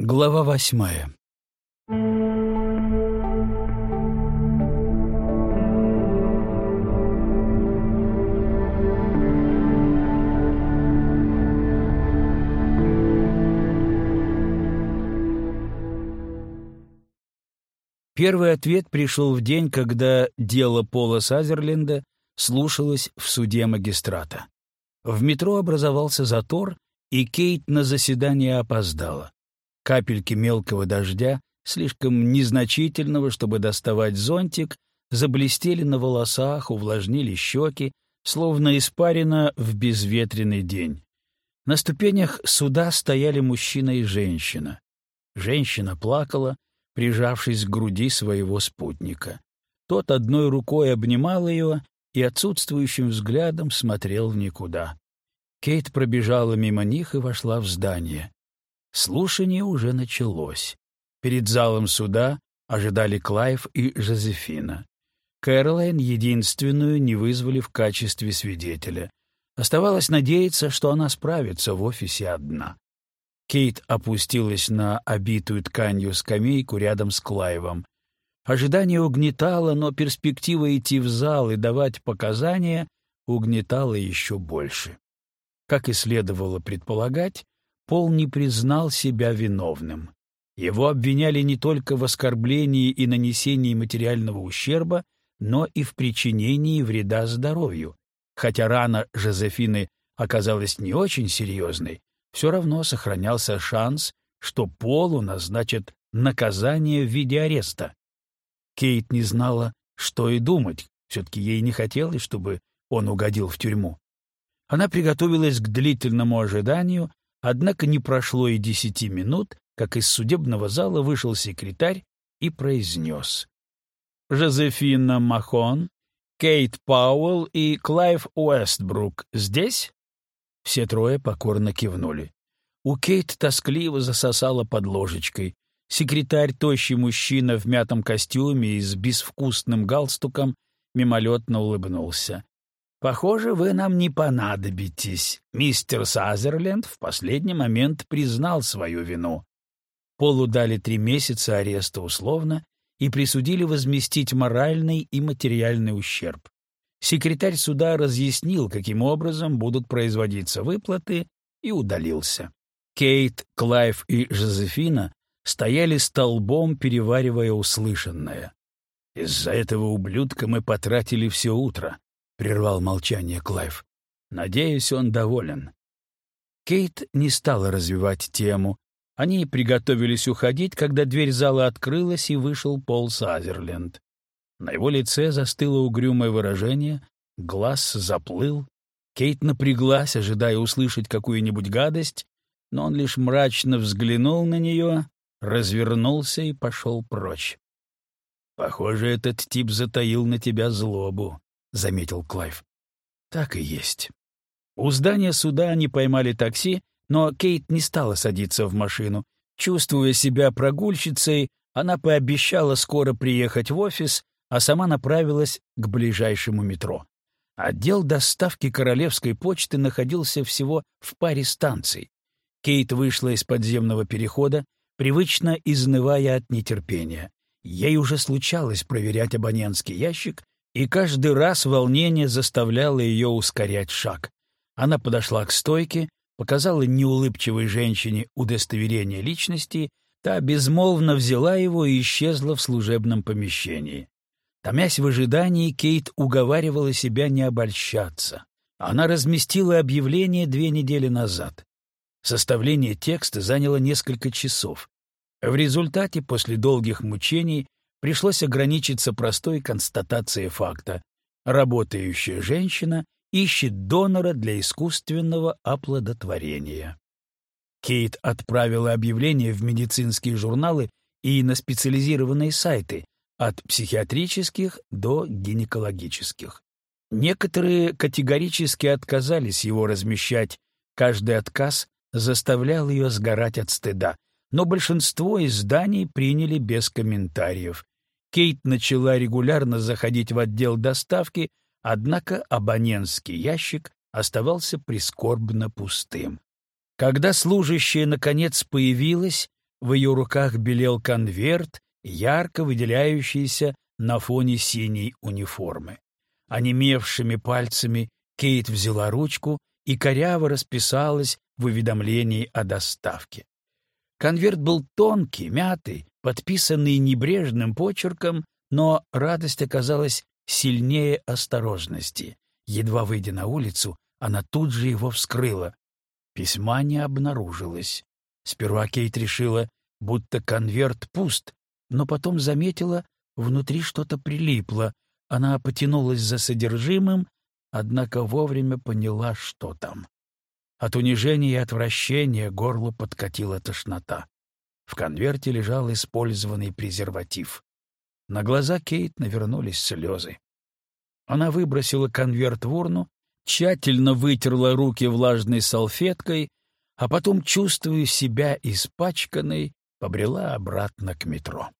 Глава восьмая Первый ответ пришел в день, когда дело Пола Сазерленда слушалось в суде магистрата. В метро образовался затор, и Кейт на заседание опоздала. Капельки мелкого дождя, слишком незначительного, чтобы доставать зонтик, заблестели на волосах, увлажнили щеки, словно испарено в безветренный день. На ступенях суда стояли мужчина и женщина. Женщина плакала, прижавшись к груди своего спутника. Тот одной рукой обнимал ее и отсутствующим взглядом смотрел в никуда. Кейт пробежала мимо них и вошла в здание. Слушание уже началось. Перед залом суда ожидали Клайв и Жозефина. Кэролайн единственную не вызвали в качестве свидетеля. Оставалось надеяться, что она справится в офисе одна. Кейт опустилась на обитую тканью скамейку рядом с Клайвом. Ожидание угнетало, но перспектива идти в зал и давать показания угнетала еще больше. Как и следовало предполагать, Пол не признал себя виновным. Его обвиняли не только в оскорблении и нанесении материального ущерба, но и в причинении вреда здоровью. Хотя рана Жозефины оказалась не очень серьезной, все равно сохранялся шанс, что Полу назначат наказание в виде ареста. Кейт не знала, что и думать, все-таки ей не хотелось, чтобы он угодил в тюрьму. Она приготовилась к длительному ожиданию, Однако не прошло и десяти минут, как из судебного зала вышел секретарь и произнес. «Жозефина Махон, Кейт Пауэлл и Клайв Уэстбрук здесь?» Все трое покорно кивнули. У Кейт тоскливо засосала под ложечкой. Секретарь, тощий мужчина в мятом костюме и с безвкусным галстуком, мимолетно улыбнулся. Похоже, вы нам не понадобитесь. Мистер Сазерленд в последний момент признал свою вину. Полу дали три месяца ареста условно и присудили возместить моральный и материальный ущерб. Секретарь суда разъяснил, каким образом будут производиться выплаты, и удалился. Кейт, Клайв и Жозефина стояли столбом, переваривая услышанное. «Из-за этого ублюдка мы потратили все утро прервал молчание Клайв. Надеюсь, он доволен. Кейт не стала развивать тему. Они приготовились уходить, когда дверь зала открылась, и вышел Пол Сазерленд. На его лице застыло угрюмое выражение, глаз заплыл. Кейт напряглась, ожидая услышать какую-нибудь гадость, но он лишь мрачно взглянул на нее, развернулся и пошел прочь. «Похоже, этот тип затаил на тебя злобу», — заметил Клайв. «Так и есть». У здания суда они поймали такси, но Кейт не стала садиться в машину. Чувствуя себя прогульщицей, она пообещала скоро приехать в офис, а сама направилась к ближайшему метро. Отдел доставки королевской почты находился всего в паре станций. Кейт вышла из подземного перехода, привычно изнывая от нетерпения. Ей уже случалось проверять абонентский ящик, и каждый раз волнение заставляло ее ускорять шаг. Она подошла к стойке, показала неулыбчивой женщине удостоверение личности, та безмолвно взяла его и исчезла в служебном помещении. Томясь в ожидании, Кейт уговаривала себя не обольщаться. Она разместила объявление две недели назад. Составление текста заняло несколько часов. В результате, после долгих мучений, пришлось ограничиться простой констатацией факта. Работающая женщина ищет донора для искусственного оплодотворения. Кейт отправила объявление в медицинские журналы и на специализированные сайты, от психиатрических до гинекологических. Некоторые категорически отказались его размещать, каждый отказ заставлял ее сгорать от стыда, но большинство изданий приняли без комментариев. Кейт начала регулярно заходить в отдел доставки, однако абонентский ящик оставался прискорбно пустым. Когда служащая наконец появилась, в ее руках белел конверт, ярко выделяющийся на фоне синей униформы. Онемевшими пальцами Кейт взяла ручку и коряво расписалась в уведомлении о доставке. Конверт был тонкий, мятый, подписанный небрежным почерком, но радость оказалась сильнее осторожности. Едва выйдя на улицу, она тут же его вскрыла. Письма не обнаружилось. Сперва Кейт решила, будто конверт пуст, но потом заметила, внутри что-то прилипло. Она потянулась за содержимым, однако вовремя поняла, что там. От унижения и отвращения горло подкатила тошнота. В конверте лежал использованный презерватив. На глаза Кейт навернулись слезы. Она выбросила конверт в урну, тщательно вытерла руки влажной салфеткой, а потом, чувствуя себя испачканной, побрела обратно к метро.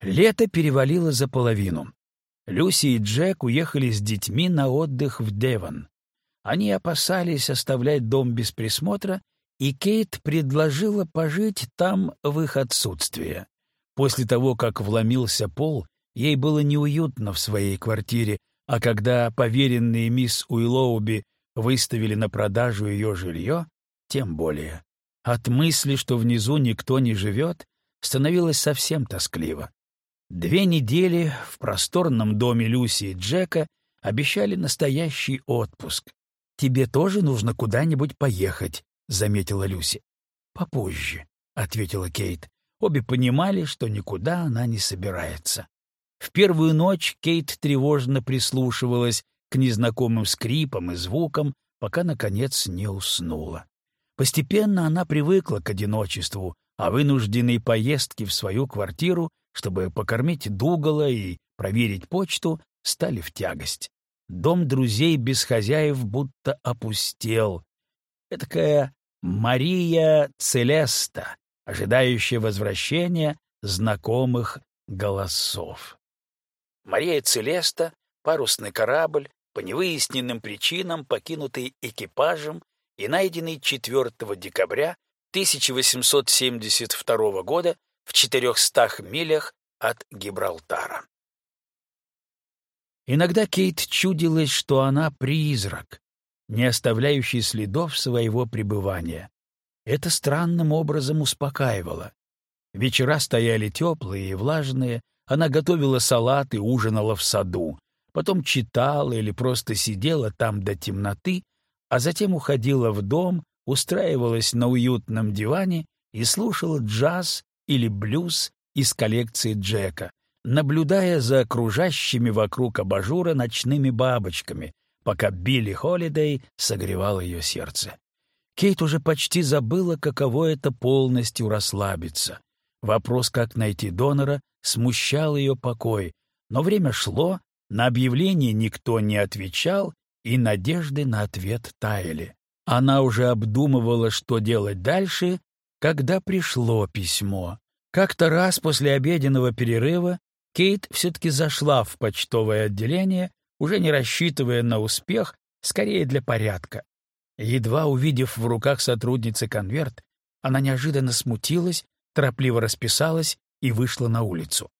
Лето перевалило за половину. Люси и Джек уехали с детьми на отдых в Девон. Они опасались оставлять дом без присмотра, и Кейт предложила пожить там в их отсутствие. После того, как вломился Пол, ей было неуютно в своей квартире, а когда поверенные мисс Уиллоуби выставили на продажу ее жилье, тем более. От мысли, что внизу никто не живет, становилось совсем тоскливо. Две недели в просторном доме Люси и Джека обещали настоящий отпуск. «Тебе тоже нужно куда-нибудь поехать», — заметила Люси. «Попозже», — ответила Кейт. Обе понимали, что никуда она не собирается. В первую ночь Кейт тревожно прислушивалась к незнакомым скрипам и звукам, пока, наконец, не уснула. Постепенно она привыкла к одиночеству, а вынужденные поездки в свою квартиру, чтобы покормить Дугала и проверить почту, стали в тягость. Дом друзей без хозяев будто опустел. Этакая Мария Целеста, ожидающая возвращения знакомых голосов. Мария Целеста — парусный корабль, по невыясненным причинам покинутый экипажем и найденный 4 декабря 1872 года в 400 милях от Гибралтара. Иногда Кейт чудилось, что она призрак, не оставляющий следов своего пребывания. Это странным образом успокаивало. Вечера стояли теплые и влажные, она готовила салат и ужинала в саду, потом читала или просто сидела там до темноты, а затем уходила в дом, устраивалась на уютном диване и слушала джаз или блюз из коллекции Джека, наблюдая за окружающими вокруг абажура ночными бабочками, пока Билли Холидей согревал ее сердце. Кейт уже почти забыла, каково это полностью расслабиться. Вопрос, как найти донора, смущал ее покой, но время шло, на объявление никто не отвечал, и надежды на ответ таяли. Она уже обдумывала, что делать дальше, когда пришло письмо. Как-то раз после обеденного перерыва Кейт все-таки зашла в почтовое отделение, уже не рассчитывая на успех, скорее для порядка. Едва увидев в руках сотрудницы конверт, она неожиданно смутилась, торопливо расписалась и вышла на улицу.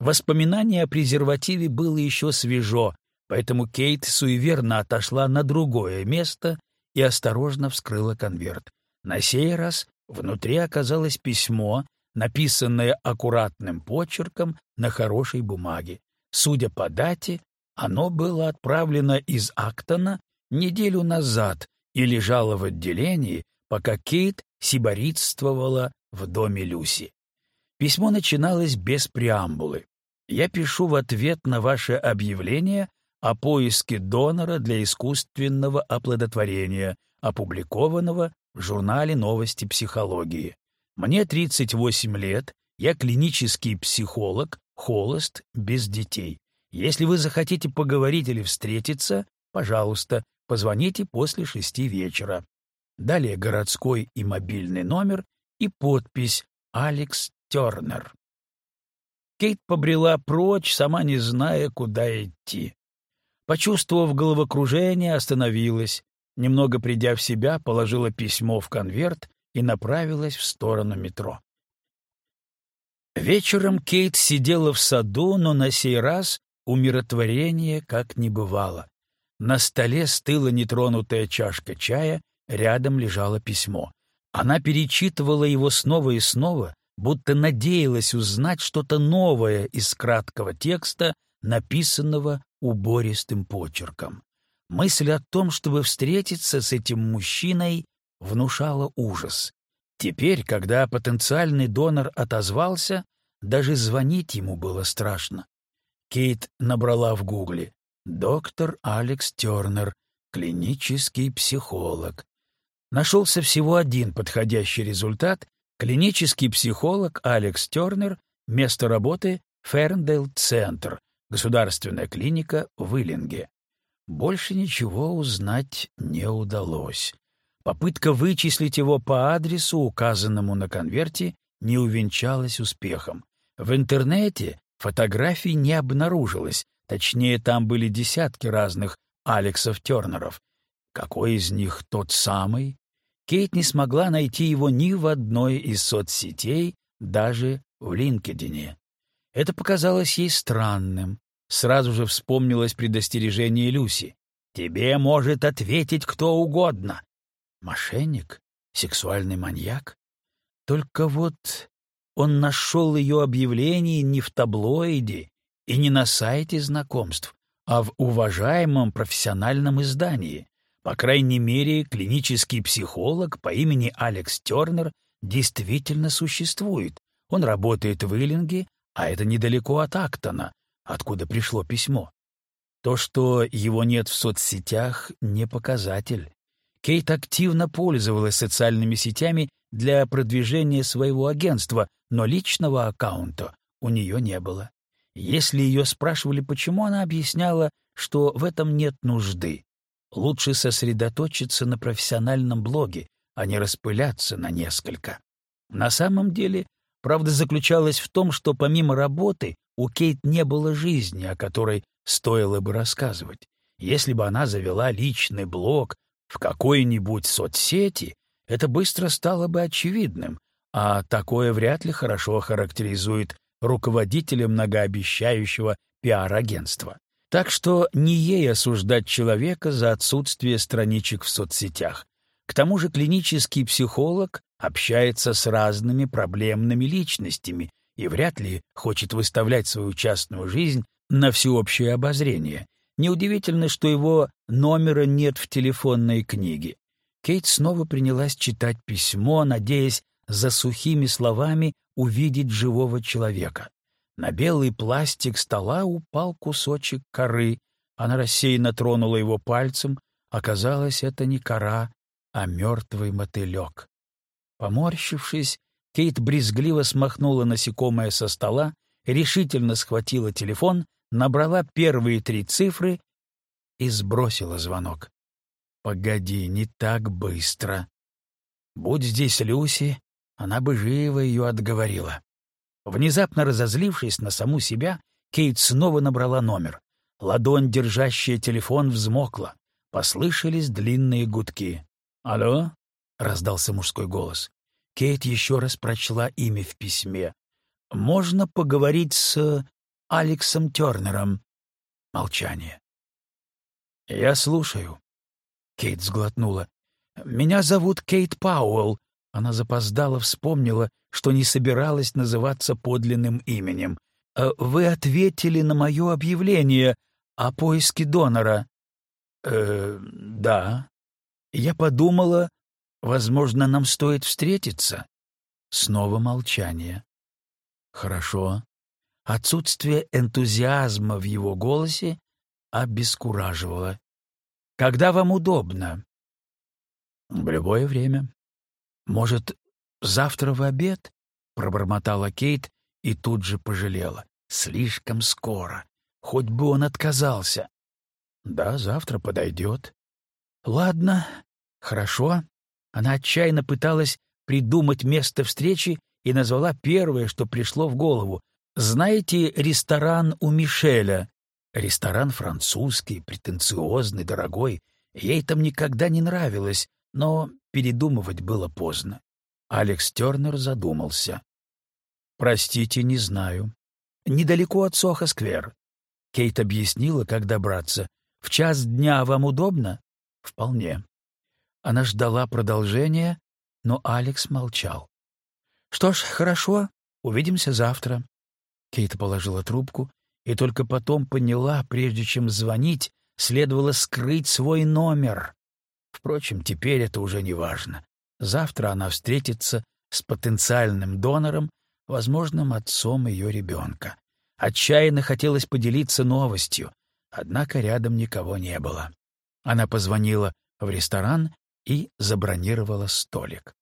Воспоминание о презервативе было еще свежо, поэтому Кейт суеверно отошла на другое место и осторожно вскрыла конверт. На сей раз внутри оказалось письмо, написанное аккуратным почерком на хорошей бумаге. Судя по дате, оно было отправлено из Актона неделю назад и лежало в отделении, пока Кейт сиборитствовала в доме Люси. Письмо начиналось без преамбулы. «Я пишу в ответ на ваше объявление о поиске донора для искусственного оплодотворения, опубликованного в журнале «Новости психологии». Мне 38 лет, я клинический психолог, холост, без детей. Если вы захотите поговорить или встретиться, пожалуйста, позвоните после шести вечера. Далее городской и мобильный номер и подпись «Алекс Тернер». Кейт побрела прочь, сама не зная, куда идти. Почувствовав головокружение, остановилась, немного придя в себя, положила письмо в конверт и направилась в сторону метро. Вечером Кейт сидела в саду, но на сей раз умиротворение как не бывало. На столе стыла нетронутая чашка чая, рядом лежало письмо. Она перечитывала его снова и снова, будто надеялась узнать что-то новое из краткого текста, написанного убористым почерком. Мысль о том, чтобы встретиться с этим мужчиной, внушала ужас. Теперь, когда потенциальный донор отозвался, даже звонить ему было страшно. Кейт набрала в гугле «Доктор Алекс Тернер, клинический психолог». Нашелся всего один подходящий результат — клинический психолог Алекс Тернер, место работы — Ферндейл-центр, государственная клиника в Иллинге. Больше ничего узнать не удалось. Попытка вычислить его по адресу, указанному на конверте, не увенчалась успехом. В интернете фотографий не обнаружилось, точнее, там были десятки разных Алексов Тернеров. Какой из них тот самый? Кейт не смогла найти его ни в одной из соцсетей, даже в LinkedIn. Это показалось ей странным. Сразу же вспомнилось предостережение Люси. «Тебе может ответить кто угодно». Мошенник? Сексуальный маньяк? Только вот он нашел ее объявление не в таблоиде и не на сайте знакомств, а в уважаемом профессиональном издании. По крайней мере, клинический психолог по имени Алекс Тернер действительно существует. Он работает в Иллинге, а это недалеко от Актона, откуда пришло письмо. То, что его нет в соцсетях, не показатель. Кейт активно пользовалась социальными сетями для продвижения своего агентства, но личного аккаунта у нее не было. Если ее спрашивали, почему, она объясняла, что в этом нет нужды. Лучше сосредоточиться на профессиональном блоге, а не распыляться на несколько. На самом деле, правда заключалась в том, что помимо работы у Кейт не было жизни, о которой стоило бы рассказывать. Если бы она завела личный блог в какой-нибудь соцсети, это быстро стало бы очевидным, а такое вряд ли хорошо характеризует руководителя многообещающего пиар-агентства. Так что не ей осуждать человека за отсутствие страничек в соцсетях. К тому же клинический психолог общается с разными проблемными личностями, и вряд ли хочет выставлять свою частную жизнь на всеобщее обозрение. Неудивительно, что его номера нет в телефонной книге. Кейт снова принялась читать письмо, надеясь за сухими словами увидеть живого человека. На белый пластик стола упал кусочек коры. Она рассеянно тронула его пальцем. Оказалось, это не кора, а мертвый мотылек. Поморщившись, Кейт брезгливо смахнула насекомое со стола, решительно схватила телефон, набрала первые три цифры и сбросила звонок. «Погоди, не так быстро. Будь здесь Люси, она бы живо ее отговорила». Внезапно разозлившись на саму себя, Кейт снова набрала номер. Ладонь, держащая телефон, взмокла. Послышались длинные гудки. «Алло?» — раздался мужской голос. Кейт еще раз прочла имя в письме. «Можно поговорить с Алексом Тернером?» Молчание. «Я слушаю». Кейт сглотнула. «Меня зовут Кейт Пауэлл». Она запоздала, вспомнила, что не собиралась называться подлинным именем. «Э, «Вы ответили на мое объявление о поиске донора». «Э, да». Я подумала, Возможно, нам стоит встретиться. Снова молчание. Хорошо. Отсутствие энтузиазма в его голосе обескураживало. Когда вам удобно? В любое время. Может, завтра в обед? Пробормотала Кейт и тут же пожалела. Слишком скоро. Хоть бы он отказался. Да, завтра подойдет. Ладно, хорошо. Она отчаянно пыталась придумать место встречи и назвала первое, что пришло в голову. «Знаете ресторан у Мишеля?» Ресторан французский, претенциозный, дорогой. Ей там никогда не нравилось, но передумывать было поздно. Алекс Тернер задумался. «Простите, не знаю. Недалеко от Сохо-сквер». Кейт объяснила, как добраться. «В час дня вам удобно?» «Вполне». Она ждала продолжения, но Алекс молчал. «Что ж, хорошо, увидимся завтра». Кейт положила трубку и только потом поняла, прежде чем звонить, следовало скрыть свой номер. Впрочем, теперь это уже не важно. Завтра она встретится с потенциальным донором, возможным отцом ее ребенка. Отчаянно хотелось поделиться новостью, однако рядом никого не было. Она позвонила в ресторан и забронировала столик.